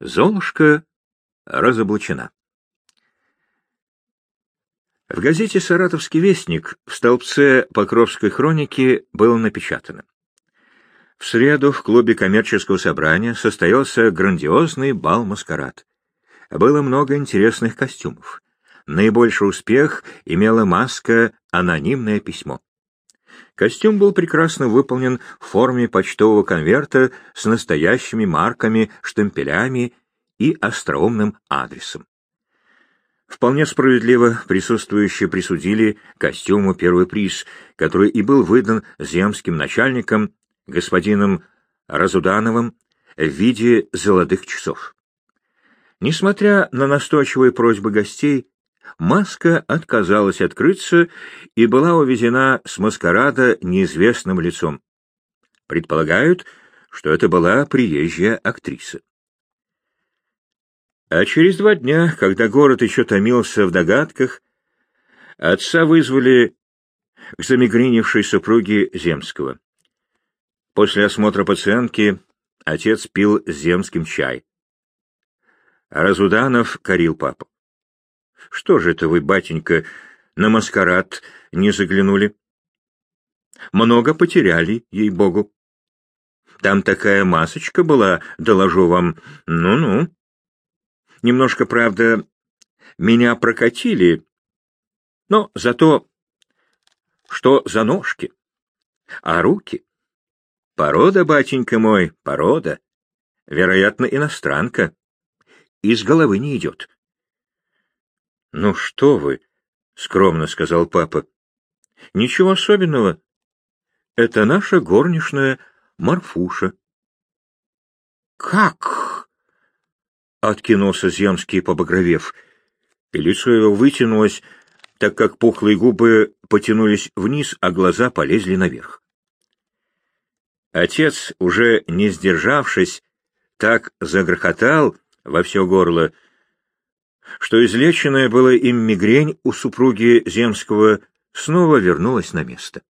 Золушка разоблачена. В газете «Саратовский вестник» в столбце Покровской хроники было напечатано. В среду в клубе коммерческого собрания состоялся грандиозный бал-маскарад. Было много интересных костюмов. Наибольший успех имела маска «Анонимное письмо». Костюм был прекрасно выполнен в форме почтового конверта с настоящими марками, штемпелями и остроумным адресом. Вполне справедливо присутствующие присудили костюму первый приз, который и был выдан земским начальником, господином Разудановым, в виде золотых часов. Несмотря на настойчивые просьбы гостей, Маска отказалась открыться и была увезена с маскарада неизвестным лицом. Предполагают, что это была приезжая актриса. А через два дня, когда город еще томился в догадках, отца вызвали к замигринившей супруге Земского. После осмотра пациентки отец пил с Земским чай. А Разуданов корил папу. Что же это вы, батенька, на маскарад не заглянули? Много потеряли, ей-богу. Там такая масочка была, доложу вам. Ну-ну. Немножко, правда, меня прокатили, но зато что за ножки, а руки? Порода, батенька мой, порода. Вероятно, иностранка. Из головы не идет. — Ну что вы, — скромно сказал папа. — Ничего особенного. Это наша горничная Марфуша. — Как? — откинулся Земский, побагровев, и лицо его вытянулось, так как пухлые губы потянулись вниз, а глаза полезли наверх. Отец, уже не сдержавшись, так загрохотал во все горло, что излеченная была им мигрень у супруги Земского снова вернулась на место.